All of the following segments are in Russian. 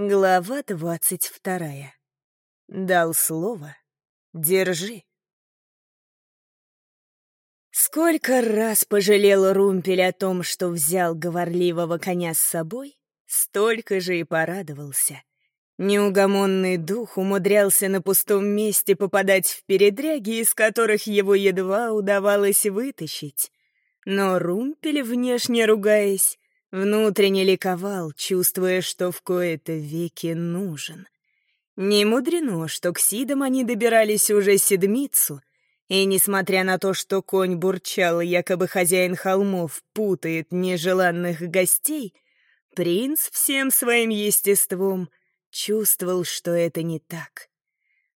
Глава двадцать вторая. Дал слово. Держи. Сколько раз пожалел Румпель о том, что взял говорливого коня с собой, столько же и порадовался. Неугомонный дух умудрялся на пустом месте попадать в передряги, из которых его едва удавалось вытащить. Но Румпель, внешне ругаясь, Внутренне ликовал, чувствуя, что в кои-то веки нужен. Не мудрено, что к Сидам они добирались уже седмицу, и, несмотря на то, что конь бурчал, якобы хозяин холмов путает нежеланных гостей, принц всем своим естеством чувствовал, что это не так.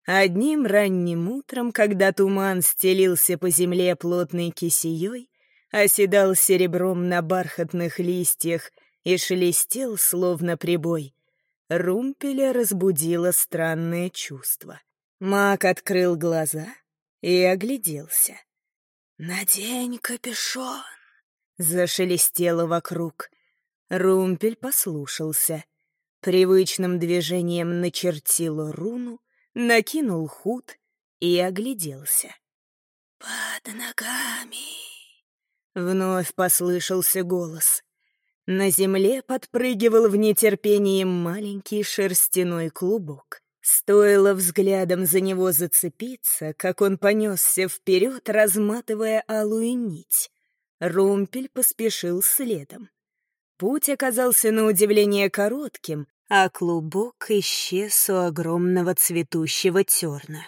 Одним ранним утром, когда туман стелился по земле плотной кисеей, оседал серебром на бархатных листьях и шелестел, словно прибой. Румпеля разбудило странное чувство. Маг открыл глаза и огляделся. «Надень капюшон!» — зашелестело вокруг. Румпель послушался. Привычным движением начертил руну, накинул худ и огляделся. «Под ногами!» Вновь послышался голос. На земле подпрыгивал в нетерпении маленький шерстяной клубок. Стоило взглядом за него зацепиться, как он понесся вперед, разматывая алую нить. Румпель поспешил следом. Путь оказался на удивление коротким, а клубок исчез у огромного цветущего терна.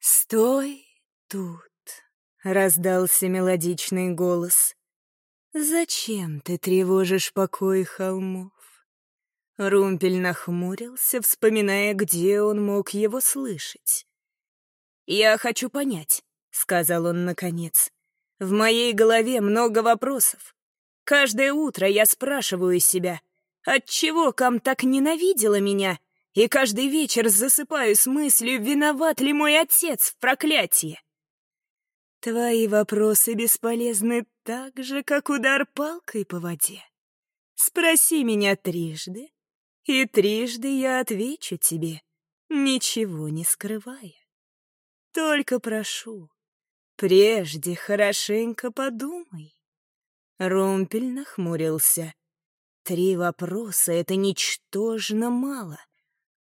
«Стой тут!» — раздался мелодичный голос. «Зачем ты тревожишь покой холмов?» Румпель нахмурился, вспоминая, где он мог его слышать. «Я хочу понять», — сказал он наконец. «В моей голове много вопросов. Каждое утро я спрашиваю себя, отчего Кам так ненавидела меня, и каждый вечер засыпаю с мыслью, виноват ли мой отец в проклятии. Твои вопросы бесполезны так же, как удар палкой по воде. Спроси меня трижды, и трижды я отвечу тебе, ничего не скрывая. Только прошу, прежде хорошенько подумай. Румпель нахмурился. Три вопроса — это ничтожно мало.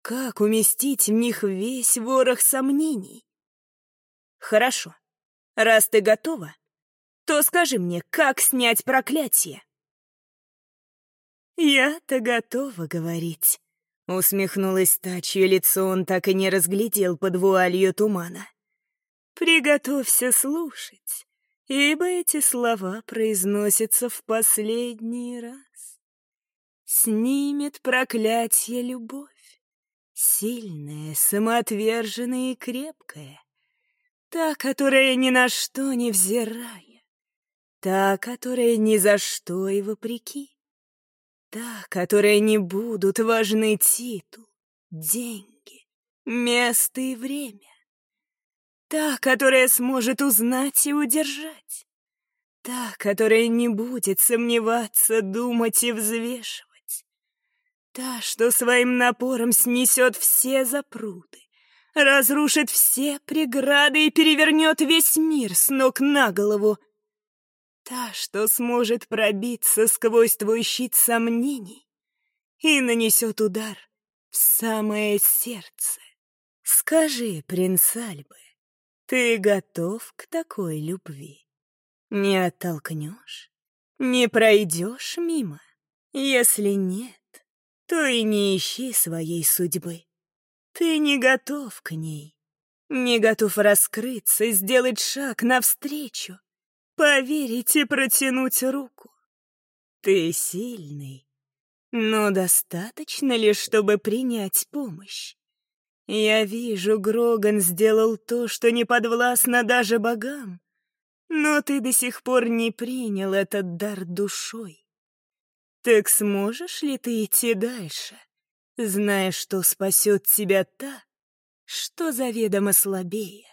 Как уместить в них весь ворох сомнений? Хорошо. Раз ты готова, то скажи мне, как снять проклятие?» «Я-то готова говорить», — усмехнулась та, чье лицо он так и не разглядел под вуалью тумана. «Приготовься слушать, ибо эти слова произносятся в последний раз. Снимет проклятие любовь, сильная, самоотверженная и крепкая, Та, которая ни на что не взирая. Та, которая ни за что и вопреки. Та, которая не будут важны титул, деньги, место и время. Та, которая сможет узнать и удержать. Та, которая не будет сомневаться, думать и взвешивать. Та, что своим напором снесет все запруды разрушит все преграды и перевернет весь мир с ног на голову. Та, что сможет пробиться сквозь твой щит сомнений и нанесет удар в самое сердце. Скажи, принц Альбы, ты готов к такой любви? Не оттолкнешь? Не пройдешь мимо? Если нет, то и не ищи своей судьбы. Ты не готов к ней. Не готов раскрыться, сделать шаг навстречу, поверить и протянуть руку. Ты сильный, но достаточно ли, чтобы принять помощь? Я вижу, Гроган сделал то, что не подвластно даже богам, но ты до сих пор не принял этот дар душой. Так сможешь ли ты идти дальше? Зная, что спасет тебя та, что заведомо слабее.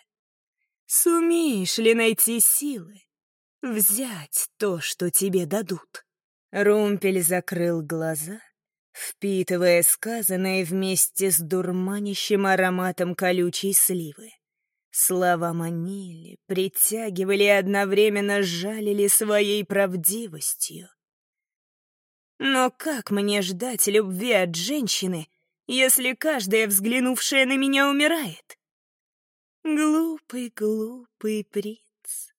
Сумеешь ли найти силы, взять то, что тебе дадут? Румпель закрыл глаза, впитывая сказанное вместе с дурманящим ароматом колючей сливы. Слова манили, притягивали и одновременно жалили своей правдивостью. Но как мне ждать любви от женщины, если каждая, взглянувшая на меня, умирает? Глупый, глупый принц,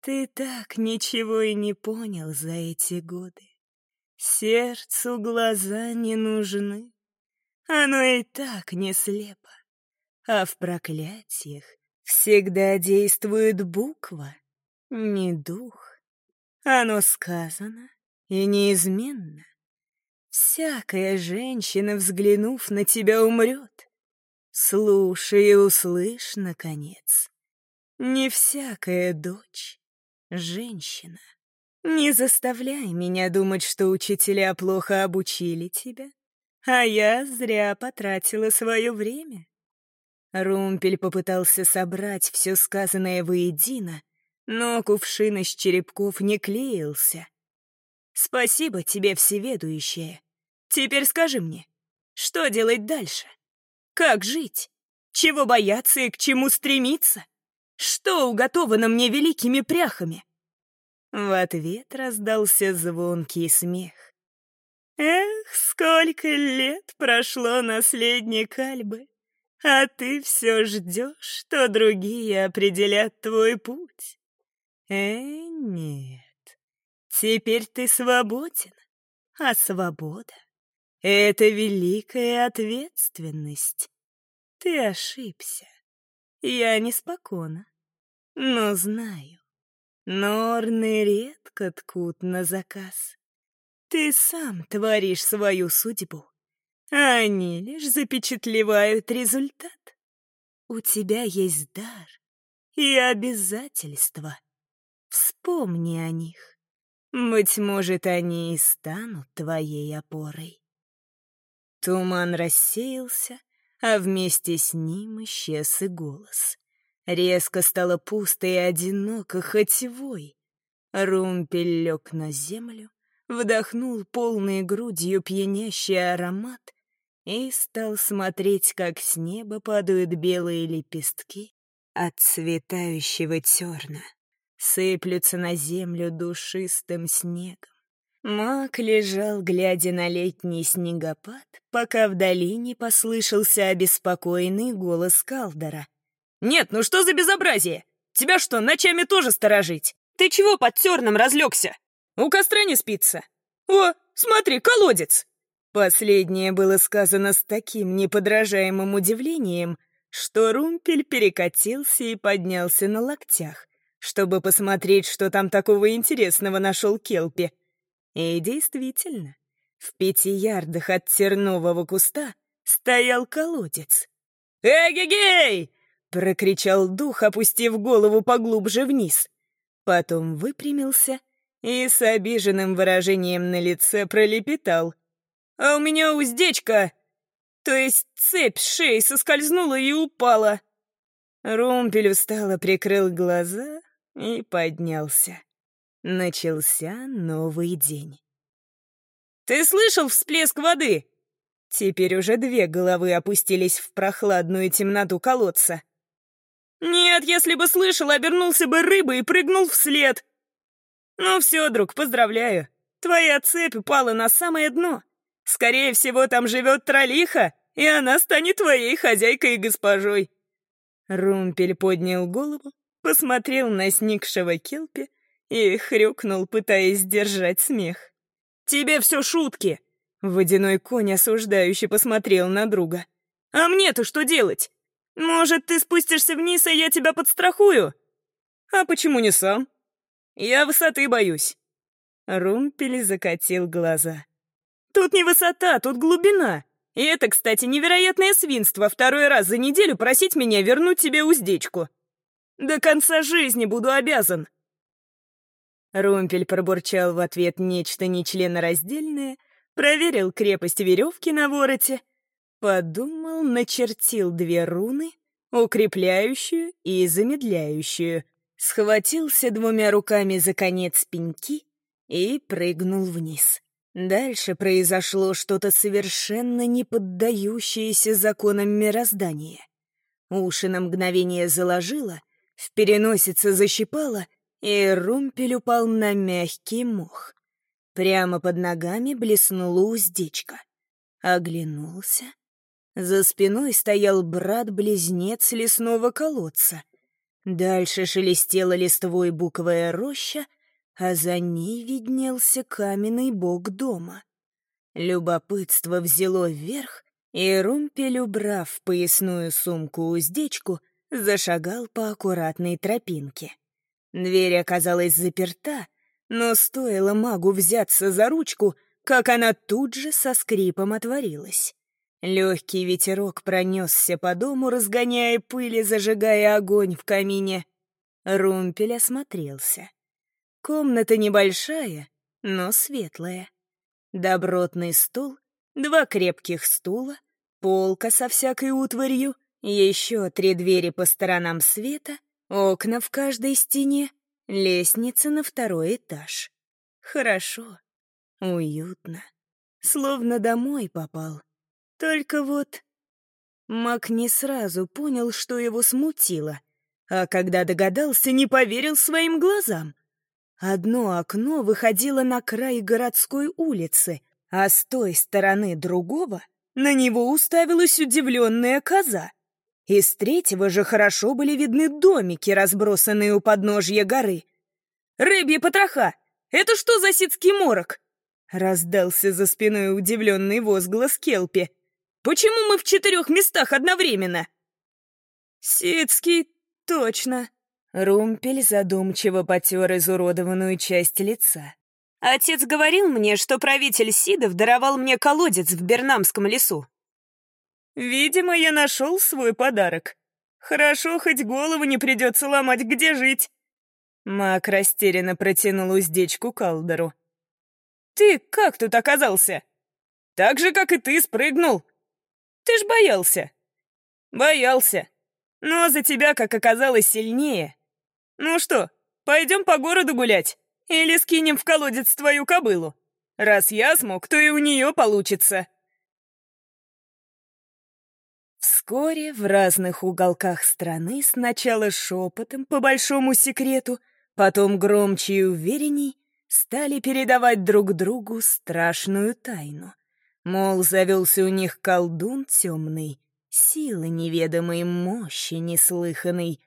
ты так ничего и не понял за эти годы. Сердцу глаза не нужны, оно и так не слепо. А в проклятиях всегда действует буква, не дух. Оно сказано и неизменно. Всякая женщина, взглянув на тебя, умрет. Слушай и услышь, наконец. Не всякая дочь — женщина. Не заставляй меня думать, что учителя плохо обучили тебя, а я зря потратила свое время. Румпель попытался собрать все сказанное воедино, но кувшин из черепков не клеился. «Спасибо тебе, всеведущее. Теперь скажи мне, что делать дальше? Как жить? Чего бояться и к чему стремиться? Что уготовано мне великими пряхами?» В ответ раздался звонкий смех. «Эх, сколько лет прошло, наследник Альбы, а ты все ждешь, что другие определят твой путь. Э, нет, теперь ты свободен, а свобода — это великая ответственность. Ты ошибся, я неспокойна, но знаю, Норны редко ткут на заказ. Ты сам творишь свою судьбу, а они лишь запечатлевают результат. У тебя есть дар и обязательства. Вспомни о них. Быть может, они и станут твоей опорой. Туман рассеялся, а вместе с ним исчез и голос. Резко стало пусто и одиноко, хоть вой. Румпель лег на землю, вдохнул полной грудью пьянящий аромат и стал смотреть, как с неба падают белые лепестки от цветающего терна, сыплются на землю душистым снегом. Мак лежал, глядя на летний снегопад, пока в долине послышался обеспокоенный голос Калдора — «Нет, ну что за безобразие? Тебя что, ночами тоже сторожить? Ты чего под терном разлегся? У костра не спится? О, смотри, колодец!» Последнее было сказано с таким неподражаемым удивлением, что Румпель перекатился и поднялся на локтях, чтобы посмотреть, что там такого интересного нашел Келпи. И действительно, в пяти ярдах от тернового куста стоял колодец. «Эгегей!» Прокричал дух, опустив голову поглубже вниз. Потом выпрямился и с обиженным выражением на лице пролепетал. «А у меня уздечка, то есть цепь с шеи соскользнула и упала». Румпель устало прикрыл глаза и поднялся. Начался новый день. «Ты слышал всплеск воды?» Теперь уже две головы опустились в прохладную темноту колодца. «Нет, если бы слышал, обернулся бы рыбой и прыгнул вслед». «Ну все, друг, поздравляю. Твоя цепь упала на самое дно. Скорее всего, там живет тролиха, и она станет твоей хозяйкой и госпожой». Румпель поднял голову, посмотрел на сникшего Келпи и хрюкнул, пытаясь сдержать смех. «Тебе все шутки!» Водяной конь осуждающе посмотрел на друга. «А мне-то что делать? Может, ты спустишься вниз, и я тебя подстрахую? А почему не сам? Я высоты боюсь. Румпель закатил глаза. Тут не высота, тут глубина. И это, кстати, невероятное свинство второй раз за неделю просить меня вернуть тебе уздечку. До конца жизни буду обязан. Румпель пробурчал в ответ нечто нечленораздельное, проверил крепость веревки на вороте Подумал, начертил две руны, укрепляющую и замедляющую, схватился двумя руками за конец пеньки и прыгнул вниз. Дальше произошло что-то совершенно не поддающееся законам мироздания. Уши на мгновение заложило, в переносице защипало, и румпель упал на мягкий мох. Прямо под ногами блеснула уздечка. Оглянулся. За спиной стоял брат-близнец лесного колодца. Дальше шелестела листвой буковая роща, а за ней виднелся каменный бок дома. Любопытство взяло вверх, и Румпель, убрав поясную сумку-уздечку, зашагал по аккуратной тропинке. Дверь оказалась заперта, но стоило магу взяться за ручку, как она тут же со скрипом отворилась. Легкий ветерок пронесся по дому, разгоняя пыль и зажигая огонь в камине. Румпель осмотрелся. Комната небольшая, но светлая. Добротный стул, два крепких стула, полка со всякой утварью, еще три двери по сторонам света, окна в каждой стене, лестница на второй этаж. Хорошо, уютно, словно домой попал. Только вот... Мак не сразу понял, что его смутило, а когда догадался, не поверил своим глазам. Одно окно выходило на край городской улицы, а с той стороны другого на него уставилась удивленная коза. Из третьего же хорошо были видны домики, разбросанные у подножья горы. «Рыбья потроха! Это что за ситский морок?» Раздался за спиной удивленный возглас Келпи. Почему мы в четырех местах одновременно?» «Сицкий, точно». Румпель задумчиво потер изуродованную часть лица. «Отец говорил мне, что правитель Сидов даровал мне колодец в Бернамском лесу». «Видимо, я нашел свой подарок. Хорошо, хоть голову не придется ломать, где жить». Мак растерянно протянул уздечку Калдору. «Ты как тут оказался?» «Так же, как и ты, спрыгнул. Ты ж боялся. Боялся. Но за тебя, как оказалось, сильнее. Ну что, пойдем по городу гулять? Или скинем в колодец твою кобылу? Раз я смог, то и у нее получится. Вскоре в разных уголках страны сначала шепотом, по большому секрету, потом громче и уверенней, стали передавать друг другу страшную тайну. Мол, завелся у них колдун темный, силы неведомой, мощи неслыханной.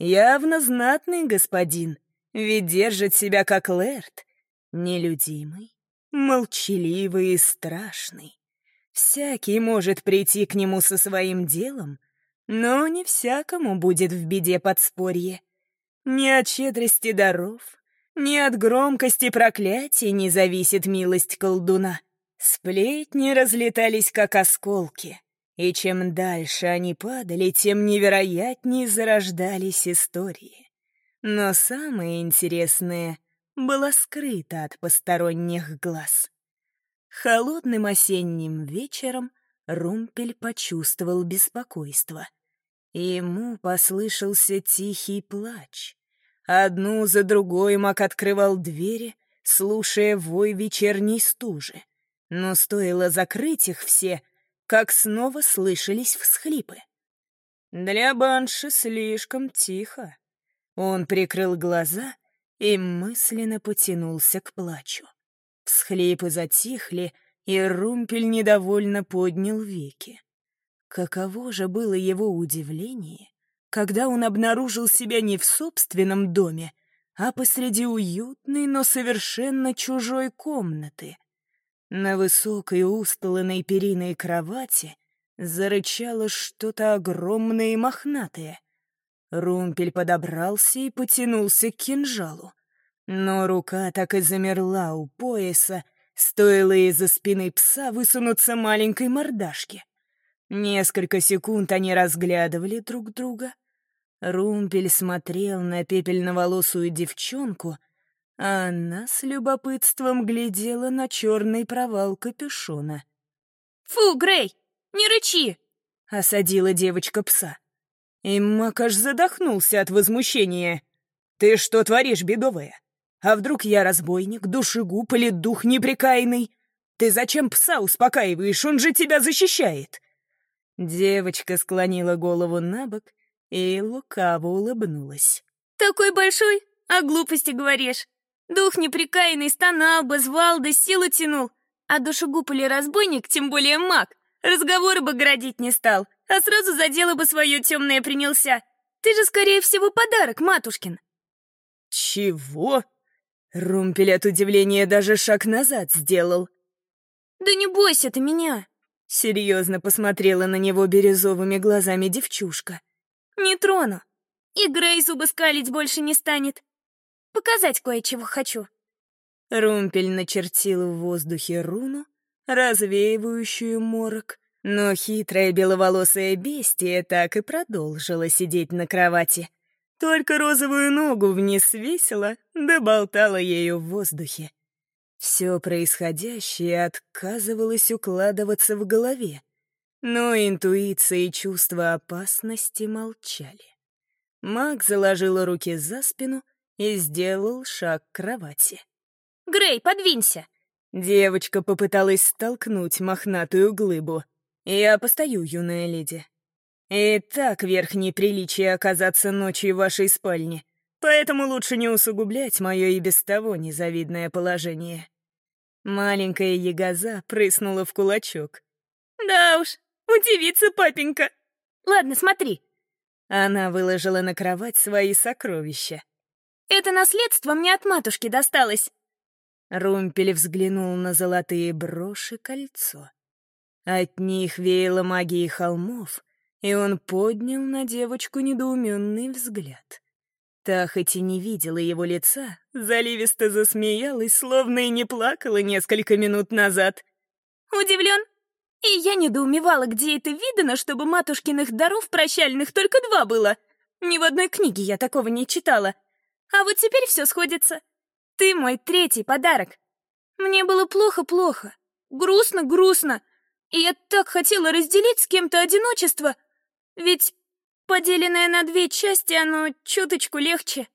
Явно знатный господин, ведь держит себя как Лэрт, нелюдимый, молчаливый и страшный. Всякий может прийти к нему со своим делом, но не всякому будет в беде подспорье. Ни от щедрости даров, ни от громкости проклятий не зависит милость колдуна. Сплетни разлетались, как осколки, и чем дальше они падали, тем невероятнее зарождались истории. Но самое интересное было скрыто от посторонних глаз. Холодным осенним вечером Румпель почувствовал беспокойство. Ему послышался тихий плач. Одну за другой Мак открывал двери, слушая вой вечерней стужи. Но стоило закрыть их все, как снова слышались всхлипы. Для Банши слишком тихо. Он прикрыл глаза и мысленно потянулся к плачу. Всхлипы затихли, и Румпель недовольно поднял веки. Каково же было его удивление, когда он обнаружил себя не в собственном доме, а посреди уютной, но совершенно чужой комнаты — на высокой устланной периной кровати зарычало что-то огромное и мохнатое. Румпель подобрался и потянулся к кинжалу. Но рука так и замерла у пояса, стоило из-за спины пса высунуться маленькой мордашки. Несколько секунд они разглядывали друг друга. Румпель смотрел на пепельноволосую девчонку, а она с любопытством глядела на черный провал капюшона. «Фу, Грей, не рычи!» — осадила девочка пса. И Макаш задохнулся от возмущения. «Ты что творишь, бедовая? А вдруг я разбойник, душегуб или дух неприкаянный? Ты зачем пса успокаиваешь? Он же тебя защищает!» Девочка склонила голову на бок и лукаво улыбнулась. «Такой большой, а глупости говоришь. Дух неприкаянный стонал бы, звал да силу тянул. А душегуб или разбойник, тем более маг, разговоры бы градить не стал, а сразу за дело бы свое темное принялся. Ты же, скорее всего, подарок, матушкин». «Чего?» Румпель от удивления даже шаг назад сделал. «Да не бойся ты меня!» Серьезно посмотрела на него бирюзовыми глазами девчушка. «Не трону. И Грей зубы скалить больше не станет. Показать кое-чего хочу». Румпель начертил в воздухе руну, развеивающую морок, но хитрая беловолосая бестия так и продолжила сидеть на кровати. Только розовую ногу вниз свесила, да болтала ею в воздухе. Все происходящее отказывалось укладываться в голове, но интуиция и чувство опасности молчали. Маг заложил руки за спину и сделал шаг к кровати. «Грей, подвинься!» Девочка попыталась столкнуть мохнатую глыбу. «Я постою, юная леди. И так верхнее приличие оказаться ночью в вашей спальне, поэтому лучше не усугублять мое и без того незавидное положение». Маленькая ягоза прыснула в кулачок. «Да уж, удивится папенька. Ладно, смотри». Она выложила на кровать свои сокровища. «Это наследство мне от матушки досталось». Румпель взглянул на золотые броши кольцо. От них веяло магией холмов, и он поднял на девочку недоуменный взгляд. Та хоть и не видела его лица, заливисто засмеялась, словно и не плакала несколько минут назад. «Удивлен? И я недоумевала, где это видано, чтобы матушкиных даров прощальных только два было. Ни в одной книге я такого не читала. А вот теперь все сходится. Ты мой третий подарок. Мне было плохо-плохо, грустно-грустно, и я так хотела разделить с кем-то одиночество, ведь Поделенное на две части, оно чуточку легче.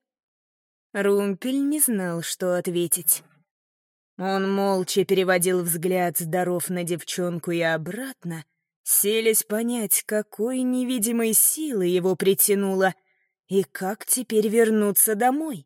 Румпель не знал, что ответить. Он молча переводил взгляд с даров на девчонку и обратно, селись понять, какой невидимой силы его притянуло и как теперь вернуться домой.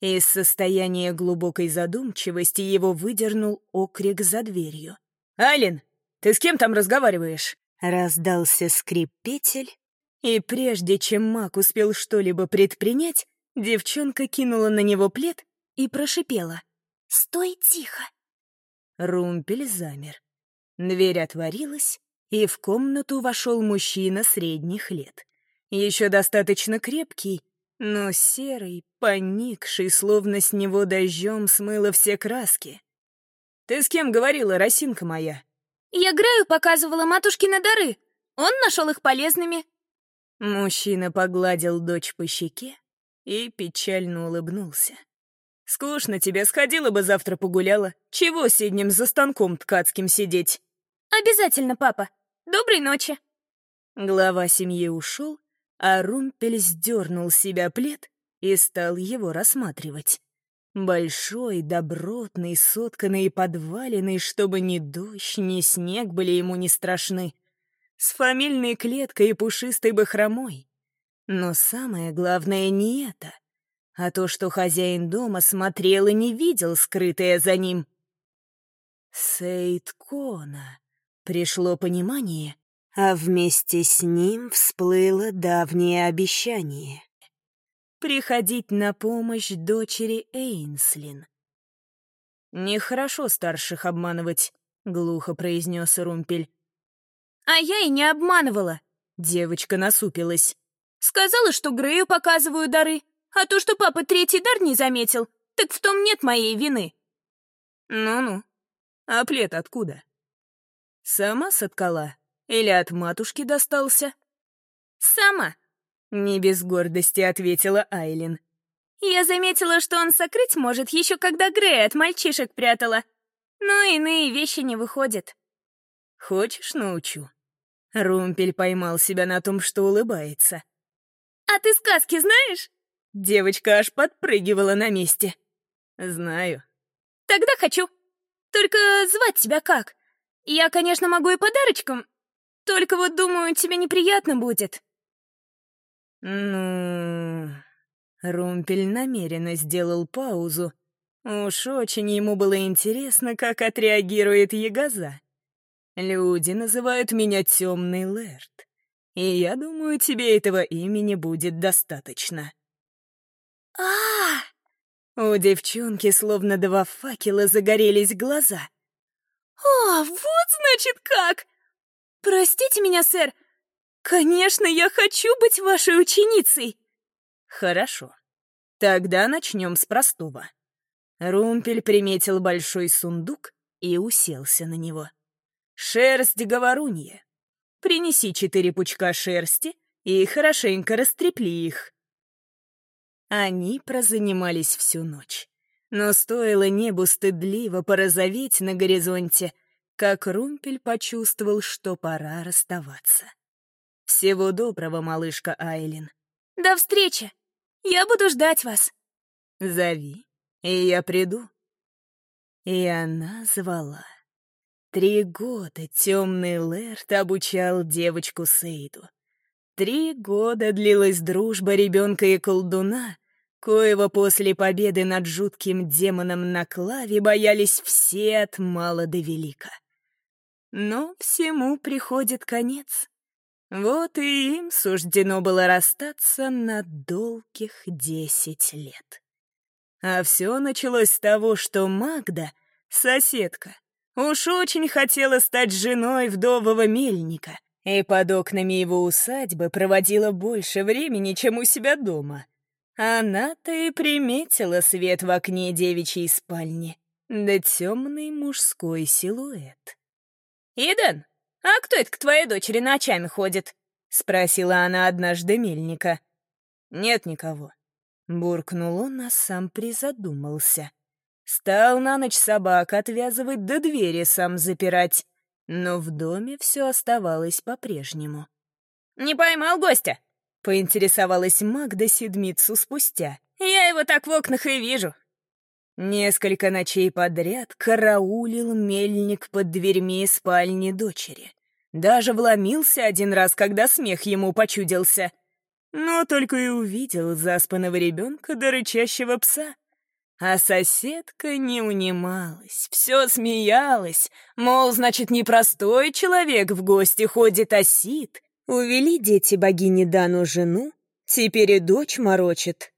Из состояния глубокой задумчивости его выдернул окрик за дверью. «Ален, ты с кем там разговариваешь?» Раздался скрип петель, и прежде чем маг успел что-либо предпринять, девчонка кинула на него плед и прошипела. «Стой тихо!» Румпель замер. Дверь отворилась, и в комнату вошел мужчина средних лет. Еще достаточно крепкий, но серый, поникший, словно с него дождем смыло все краски. «Ты с кем говорила, росинка моя?» «Я Грею показывала матушке на дары. Он нашел их полезными. Мужчина погладил дочь по щеке и печально улыбнулся. «Скучно тебе, сходила бы завтра погуляла. Чего сиднем за станком ткацким сидеть?» «Обязательно, папа. Доброй ночи!» Глава семьи ушел, а Румпель сдернул с себя плед и стал его рассматривать. Большой, добротный, сотканный и подваленный, чтобы ни дождь, ни снег были ему не страшны с фамильной клеткой и пушистой бахромой. Но самое главное не это, а то, что хозяин дома смотрел и не видел скрытое за ним. Сейткона. Пришло понимание, а вместе с ним всплыло давнее обещание. Приходить на помощь дочери Эйнслин. «Нехорошо старших обманывать», — глухо произнес Румпель. А я и не обманывала. Девочка насупилась. Сказала, что Грею показываю дары, а то, что папа третий дар не заметил, так в том нет моей вины. Ну-ну. А плед откуда? Сама соткала? Или от матушки достался? Сама. Не без гордости ответила Айлин. Я заметила, что он сокрыть может еще когда Грея от мальчишек прятала. Но иные вещи не выходят. Хочешь, научу?» Румпель поймал себя на том, что улыбается. «А ты сказки знаешь?» Девочка аж подпрыгивала на месте. «Знаю». «Тогда хочу». Только звать тебя как? Я, конечно, могу и подарочком, только вот, думаю, тебе неприятно будет». «Ну...» Румпель намеренно сделал паузу. Уж очень ему было интересно, как отреагирует Ягоза. Люди называют меня Темный Лэрд, и я думаю, тебе этого имени будет достаточно. а, -а, -а! У девчонки словно два факела загорелись глаза. «О, вот значит как! Простите меня, сэр. Конечно, я хочу быть вашей ученицей!» «Хорошо. Тогда начнем с простого». Румпель приметил большой сундук и уселся на него. «Шерсть говорунья. Принеси четыре пучка шерсти и хорошенько растрепли их». Они прозанимались всю ночь. Но стоило небу стыдливо порозоветь на горизонте, как Румпель почувствовал, что пора расставаться. «Всего доброго, малышка Айлин». «До встречи! Я буду ждать вас!» «Зови, и я приду». И она звала. Три года темный Лэрт обучал девочку Сейду. Три года длилась дружба ребенка и колдуна, коего после победы над жутким демоном на клаве боялись все от мала до велика. Но всему приходит конец. Вот и им суждено было расстаться на долгих десять лет. А все началось с того, что Магда, соседка, уж очень хотела стать женой вдового мельника и под окнами его усадьбы проводила больше времени, чем у себя дома. Она-то и приметила свет в окне девичьей спальни, да темный мужской силуэт. «Иден, «А кто это к твоей дочери ночами ходит?» — спросила она однажды мельника. «Нет никого». Буркнул он, а сам призадумался. Стал на ночь собак отвязывать до двери сам запирать, но в доме все оставалось по-прежнему. «Не поймал гостя?» — поинтересовалась Магда седмицу спустя. «Я его так в окнах и вижу. Несколько ночей подряд караулил мельник под дверьми спальни дочери. Даже вломился один раз, когда смех ему почудился. Но только и увидел заспанного ребенка да рычащего пса. А соседка не унималась, все смеялась, мол, значит, непростой человек в гости ходит, а сит. Увели дети богини Дану жену, теперь и дочь морочит.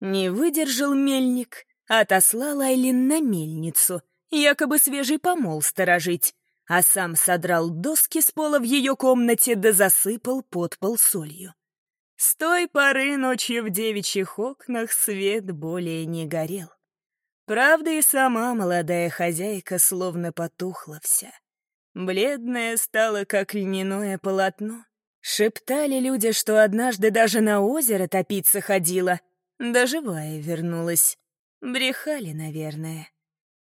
Не выдержал мельник — отослал Айлин на мельницу, якобы свежий помол сторожить, а сам содрал доски с пола в ее комнате да засыпал под пол солью. С той поры ночью в девичьих окнах свет более не горел. Правда, и сама молодая хозяйка словно потухла вся. Бледная стала, как льняное полотно. Шептали люди, что однажды даже на озеро топиться ходила, да живая вернулась. Брехали, наверное.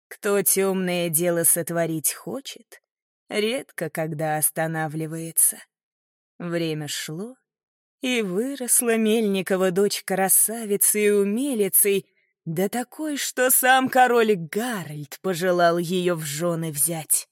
Кто темное дело сотворить хочет, редко когда останавливается. Время шло, и выросла Мельникова дочь красавицей и умелицей, да такой, что сам король Гарольд пожелал ее в жены взять.